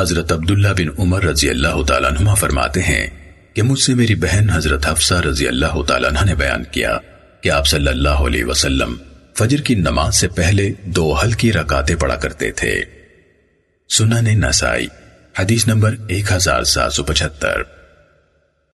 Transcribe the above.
حضرت عبداللہ بن عمر رضی اللہ تعالیٰ عنہ فرماتے ہیں کہ مجھ سے میری بہن حضرت حفصہ رضی اللہ تعالیٰ عنہ نے بیان کیا کہ آپ صلی اللہ علیہ وسلم فجر کی نماز سے پہلے دو ہلکی رکاتیں پڑھا کرتے تھے۔ سنن نسائی، حدیث نمبر ایک ہزار سات سو پچھتر